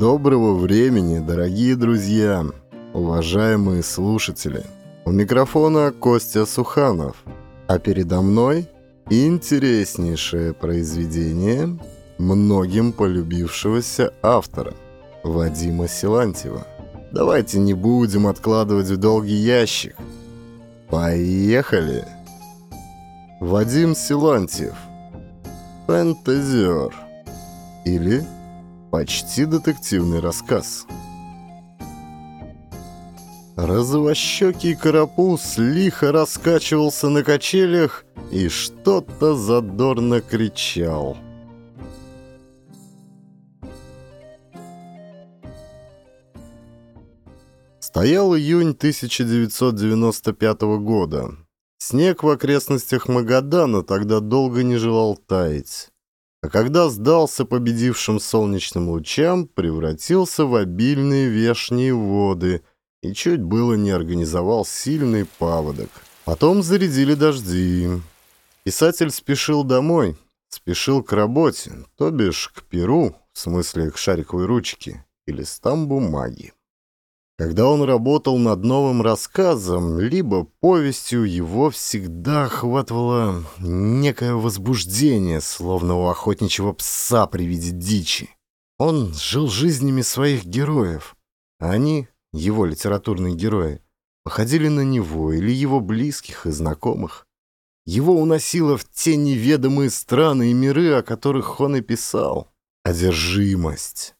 Доброго времени, дорогие друзья, уважаемые слушатели. У микрофона Костя Суханов, а передо мной интереснейшее произведение многим полюбившегося автора Вадима Силантьева. Давайте не будем откладывать в долгий ящик. Поехали! Вадим Силантьев. Фэнтезер. Или почти детективный рассказ. Розовощекий карапуз лихо раскачивался на качелях и что-то задорно кричал. Стоял июнь 1995 года. Снег в окрестностях Магадана тогда долго не желал таять. А когда сдался победившим солнечным лучам, превратился в обильные вешние воды и чуть было не организовал сильный паводок. Потом зарядили дожди. Писатель спешил домой, спешил к работе, то бишь к перу, в смысле к шариковой ручке, и листам бумаги. Когда он работал над новым рассказом, либо повестью, его всегда охватывало некое возбуждение, словно у охотничьего пса при виде дичи. Он жил жизнями своих героев, а они, его литературные герои, походили на него или его близких и знакомых. Его уносило в те неведомые страны и миры, о которых он и писал. Одержимость.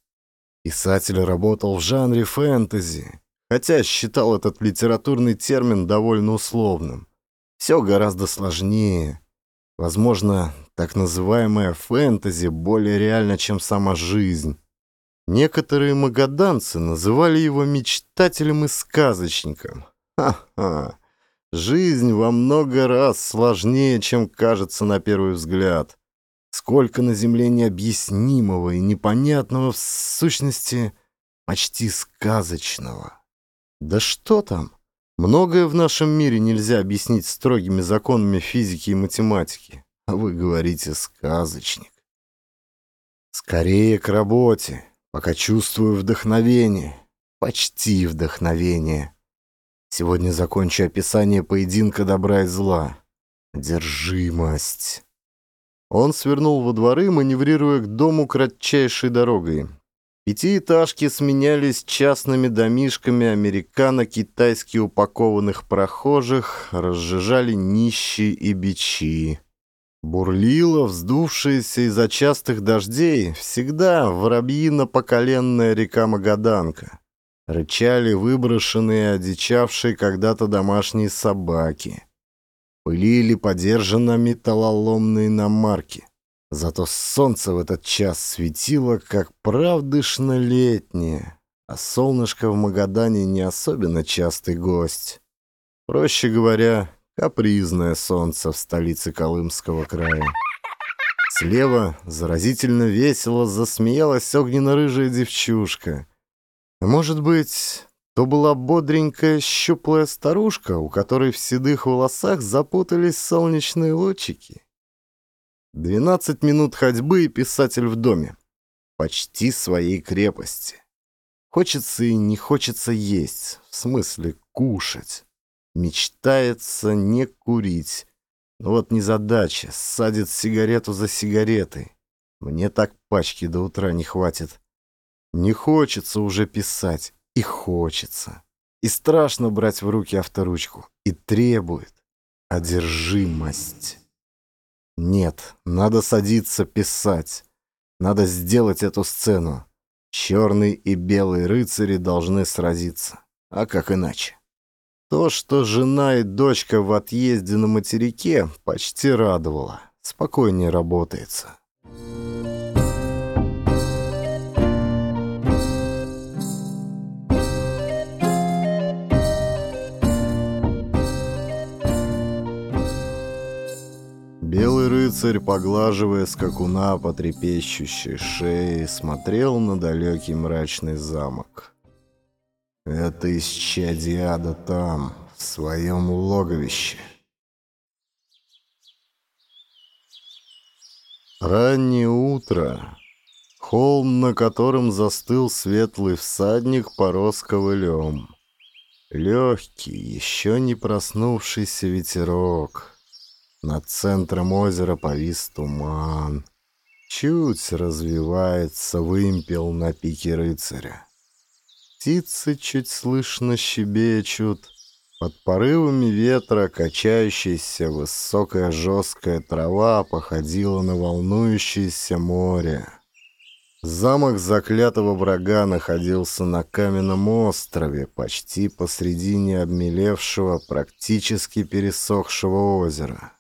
Писатель работал в жанре фэнтези, хотя считал этот литературный термин довольно условным. Все гораздо сложнее. Возможно, так называемая фэнтези более реальна, чем сама жизнь. Некоторые магаданцы называли его мечтателем и сказочником. Ха-ха! Жизнь во много раз сложнее, чем кажется на первый взгляд. Сколько на земле необъяснимого и непонятного в сущности почти сказочного. Да что там? Многое в нашем мире нельзя объяснить строгими законами физики и математики. А вы говорите «сказочник». Скорее к работе, пока чувствую вдохновение. Почти вдохновение. Сегодня закончу описание поединка добра и зла. Одержимость. Он свернул во дворы, маневрируя к дому кратчайшей дорогой. Пятиэтажки сменялись частными домишками американо-китайски упакованных прохожих, разжижали нищие и бичи. Бурлила, вздувшаяся из-за частых дождей, всегда воробьино-поколенная река Магаданка. Рычали выброшенные, одичавшие когда-то домашние собаки пылили подержанно металлоломные иномарки. Зато солнце в этот час светило, как правдышно летнее, а солнышко в Магадане не особенно частый гость. Проще говоря, капризное солнце в столице Колымского края. Слева заразительно весело засмеялась огненно-рыжая девчушка. Может быть, то была бодренькая щуплая старушка, у которой в седых волосах запутались солнечные лучики. Двенадцать минут ходьбы и писатель в доме. Почти своей крепости. Хочется и не хочется есть, в смысле кушать. Мечтается не курить. Но вот незадача, садит сигарету за сигаретой. Мне так пачки до утра не хватит. Не хочется уже писать. И хочется. И страшно брать в руки авторучку. И требует. Одержимость. Нет, надо садиться писать. Надо сделать эту сцену. Черный и белый рыцари должны сразиться. А как иначе? То, что жена и дочка в отъезде на материке, почти радовало. Спокойнее работается. Белый рыцарь, поглаживая скакуна по трепещущей шее, смотрел на далекий мрачный замок. Это исчадие ада там, в своем логовище. Раннее утро. Холм, на котором застыл светлый всадник, порос ковылем. Легкий, еще не проснувшийся ветерок. Над центром озера повис туман. Чуть развивается вымпел на пике рыцаря. Птицы чуть слышно щебечут. Под порывами ветра качающаяся высокая жесткая трава походила на волнующееся море. Замок заклятого врага находился на каменном острове, почти посредине обмелевшего, практически пересохшего озера.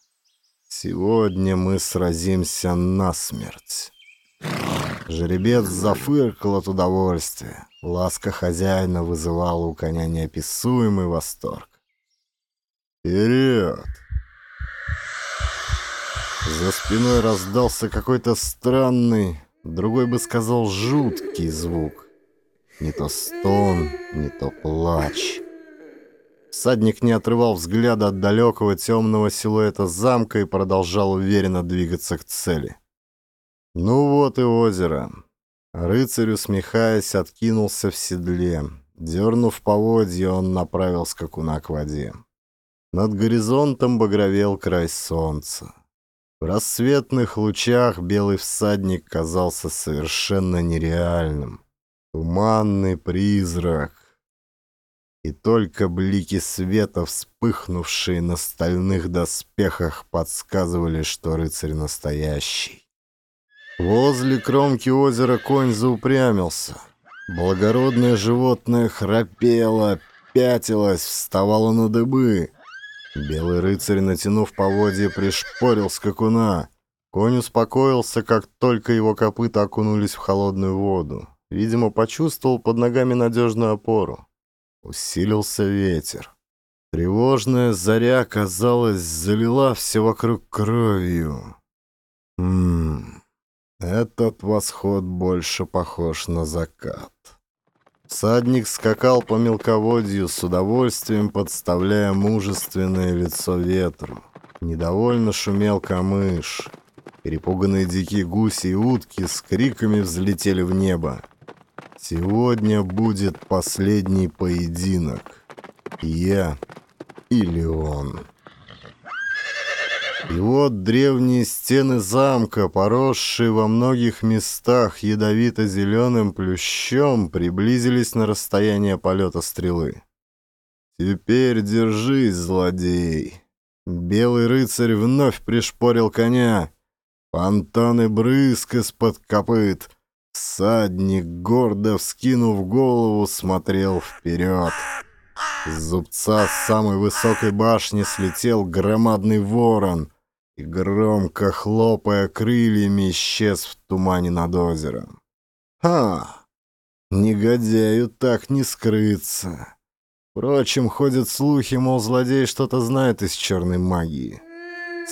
Сегодня мы сразимся насмерть. Жеребец зафыркал от удовольствия. Ласка хозяина вызывала у коня неописуемый восторг. «Вперед!» За спиной раздался какой-то странный, Другой бы сказал жуткий звук. Не то стон, не то плач. Всадник не отрывал взгляда от далекого темного силуэта замка и продолжал уверенно двигаться к цели. Ну вот и озеро. Рыцарь, усмехаясь, откинулся в седле. Дернув поводья, он направил скакуна к воде. Над горизонтом багровел край солнца. В рассветных лучах белый всадник казался совершенно нереальным. Туманный призрак. И только блики света, вспыхнувшие на стальных доспехах, подсказывали, что рыцарь настоящий. Возле кромки озера конь заупрямился. Благородное животное храпело, пятилось, вставало на дыбы — Белый рыцарь, натянув поводье, пришпорил скакуна. Конь успокоился, как только его копыта окунулись в холодную воду. Видимо, почувствовал под ногами надежную опору. Усилился ветер. Тревожная заря, казалось, залила все вокруг кровью. Ммм, этот восход больше похож на закат. Всадник скакал по мелководью с удовольствием, подставляя мужественное лицо ветру. Недовольно шумел камыш. Перепуганные дикие гуси и утки с криками взлетели в небо. Сегодня будет последний поединок. Я или он. И вот древние стены замка, поросшие во многих местах ядовито-зеленым плющом, приблизились на расстояние полета стрелы. «Теперь держись, злодей!» Белый рыцарь вновь пришпорил коня. Фонтаны брызг из-под копыт. Всадник, гордо вскинув голову, смотрел вперед. С зубца самой высокой башни слетел громадный ворон и, громко хлопая крыльями, исчез в тумане над озером. Ха! Негодяю так не скрыться. Впрочем, ходят слухи, мол, злодей что-то знает из черной магии.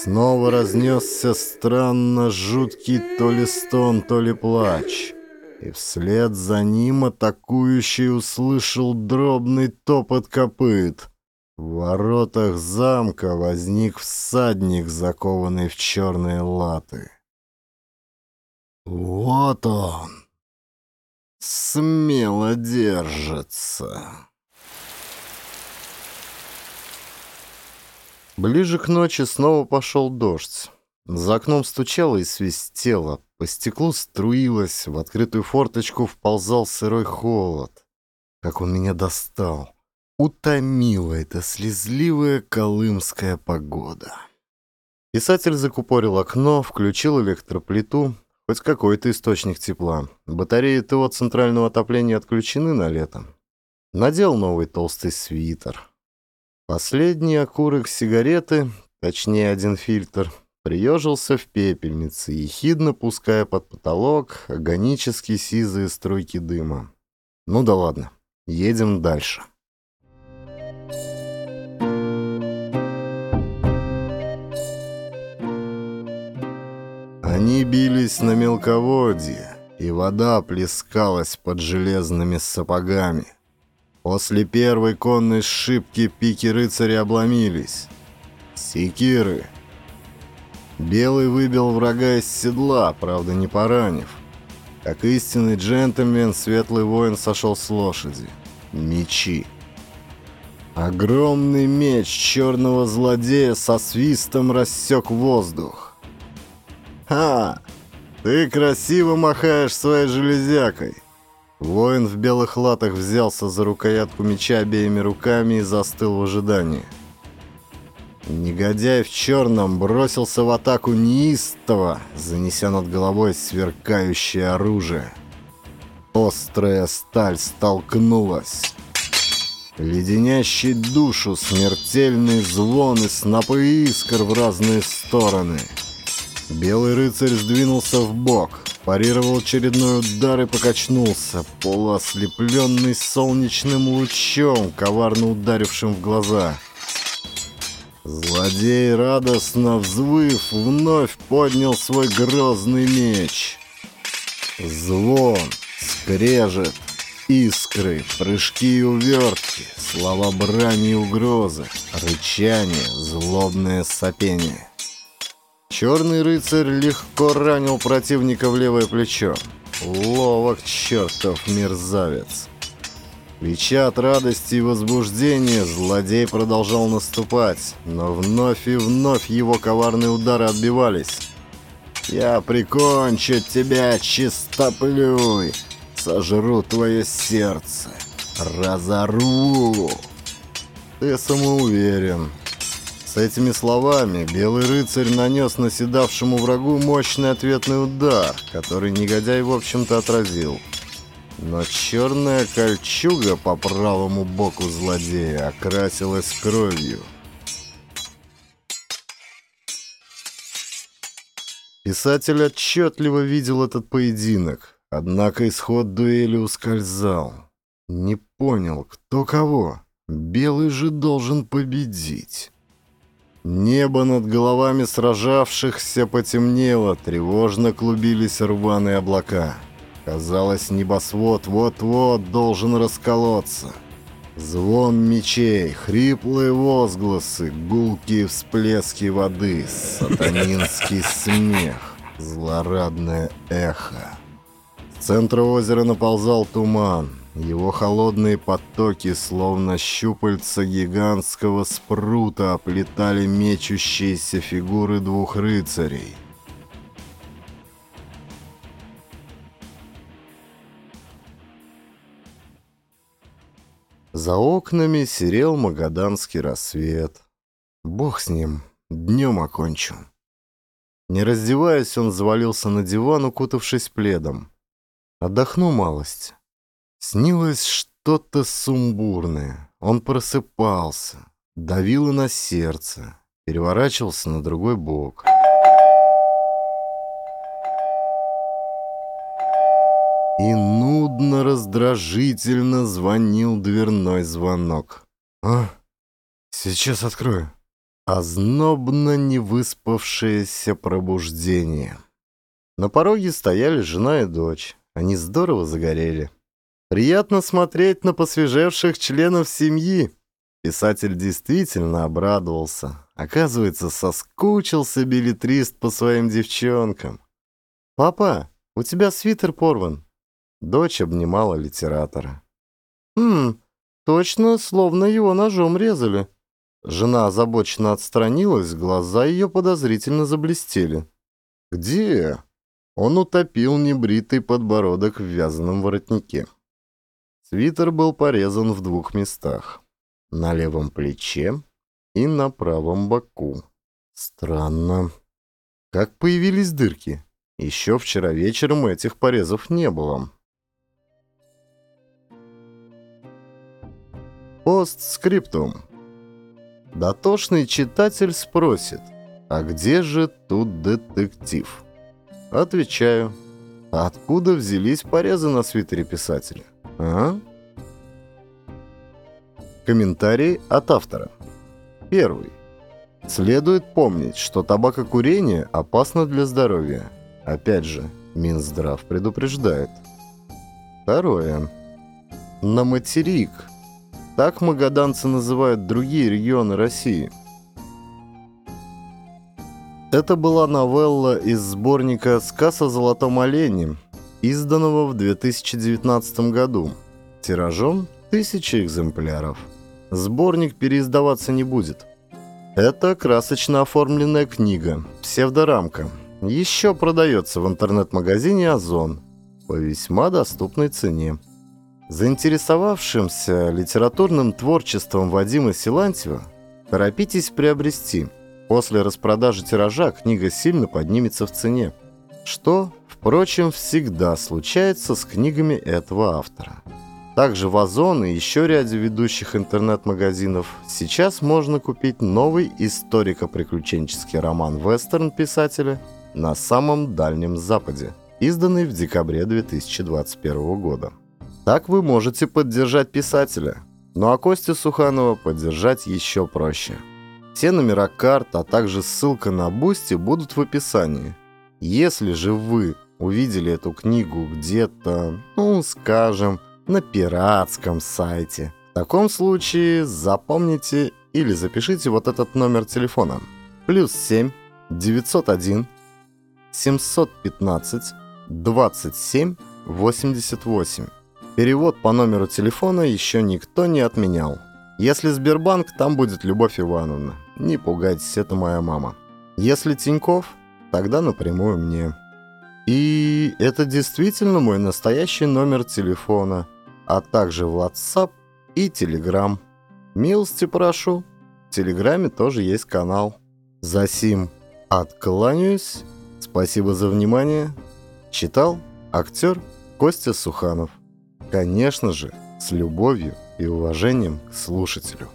Снова разнесся странно жуткий то ли стон, то ли плач. И вслед за ним атакующий услышал дробный топот копыт. В воротах замка возник всадник, закованный в черные латы. Вот он! Смело держится. Ближе к ночи снова пошел дождь. За окном стучало и свистело, по стеклу струилось, в открытую форточку вползал сырой холод. Как он меня достал! Утомила эта слезливая колымская погода. Писатель закупорил окно, включил электроплиту, хоть какой-то источник тепла. Батареи ТО центрального отопления отключены на лето. Надел новый толстый свитер. Последний окурок сигареты, точнее один фильтр, приежился в пепельнице, ехидно пуская под потолок агонически сизые струйки дыма. Ну да ладно, едем дальше. Они бились на мелководье, и вода плескалась под железными сапогами. После первой конной сшибки пики рыцаря обломились. Секиры. Белый выбил врага из седла, правда не поранив. Как истинный джентльмен, светлый воин сошел с лошади. Мечи. Огромный меч черного злодея со свистом рассек воздух. «Ха! Ты красиво махаешь своей железякой!» Воин в белых латах взялся за рукоятку меча обеими руками и застыл в ожидании. Негодяй в черном бросился в атаку неистово, занеся над головой сверкающее оружие. Острая сталь столкнулась. Леденящий душу смертельный звон и снопы искр в разные стороны. Белый рыцарь сдвинулся в бок, парировал очередной удар и покачнулся, полуослепленный солнечным лучом, коварно ударившим в глаза. Злодей, радостно взвыв, вновь поднял свой грозный меч. Звон, скрежет, искры, прыжки и увертки, слова брани и угрозы, рычание, злобное сопение. Черный рыцарь легко ранил противника в левое плечо. Ловок чертов мерзавец. Крича от радости и возбуждения, злодей продолжал наступать, но вновь и вновь его коварные удары отбивались. «Я прикончу тебя, чистоплюй! Сожру твое сердце! Разорву!» «Ты самоуверен», этими словами белый рыцарь нанес наседавшему врагу мощный ответный удар, который негодяй, в общем-то, отразил. Но черная кольчуга по правому боку злодея окрасилась кровью. Писатель отчетливо видел этот поединок, однако исход дуэли ускользал. Не понял, кто кого. Белый же должен победить. Небо над головами сражавшихся потемнело, тревожно клубились рваные облака. Казалось, небосвод вот-вот должен расколоться. Звон мечей, хриплые возгласы, гулкие всплески воды, сатанинский смех, злорадное эхо. С центра озера наползал туман. Его холодные потоки, словно щупальца гигантского спрута, оплетали мечущиеся фигуры двух рыцарей. За окнами серел магаданский рассвет. Бог с ним, днем окончу. Не раздеваясь, он завалился на диван, укутавшись пледом. Отдохну малость. Снилось что-то сумбурное. Он просыпался, давило на сердце, переворачивался на другой бок. И нудно-раздражительно звонил дверной звонок. «А, сейчас открою». Ознобно невыспавшееся пробуждение. На пороге стояли жена и дочь. Они здорово загорели. Приятно смотреть на посвежевших членов семьи. Писатель действительно обрадовался. Оказывается, соскучился билетрист по своим девчонкам. «Папа, у тебя свитер порван». Дочь обнимала литератора. «Хм, точно, словно его ножом резали». Жена озабоченно отстранилась, глаза ее подозрительно заблестели. «Где?» Он утопил небритый подбородок в вязаном воротнике. Свитер был порезан в двух местах. На левом плече и на правом боку. Странно. Как появились дырки? Еще вчера вечером этих порезов не было. Постскриптум. Дотошный читатель спросит, а где же тут детектив? Отвечаю, откуда взялись порезы на свитере писателя? А? Комментарий от автора. Первый. Следует помнить, что табакокурение опасно для здоровья. Опять же, Минздрав предупреждает. Второе. На материк. Так магаданцы называют другие регионы России. Это была новелла из сборника «Сказ о золотом олене» изданного в 2019 году. Тиражом тысячи экземпляров. Сборник переиздаваться не будет. Это красочно оформленная книга, псевдорамка. Еще продается в интернет-магазине «Озон» по весьма доступной цене. Заинтересовавшимся литературным творчеством Вадима Силантьева торопитесь приобрести. После распродажи тиража книга сильно поднимется в цене. Что, впрочем, всегда случается с книгами этого автора. Также в Озон и еще ряде ведущих интернет-магазинов сейчас можно купить новый историко-приключенческий роман «Вестерн» писателя «На самом Дальнем Западе», изданный в декабре 2021 года. Так вы можете поддержать писателя. Ну а Костю Суханова поддержать еще проще. Все номера карт, а также ссылка на Бусти будут в описании. Если же вы увидели эту книгу где-то, ну, скажем, на пиратском сайте, в таком случае запомните или запишите вот этот номер телефона. Плюс 7 901 715 27 88. Перевод по номеру телефона еще никто не отменял. Если Сбербанк, там будет Любовь Ивановна. Не пугайтесь, это моя мама. Если Тиньков, тогда напрямую мне. И это действительно мой настоящий номер телефона, а также WhatsApp и Telegram. Милости прошу. В Телеграме тоже есть канал. За сим откланяюсь. Спасибо за внимание. Читал актер Костя Суханов. Конечно же, с любовью и уважением к слушателю.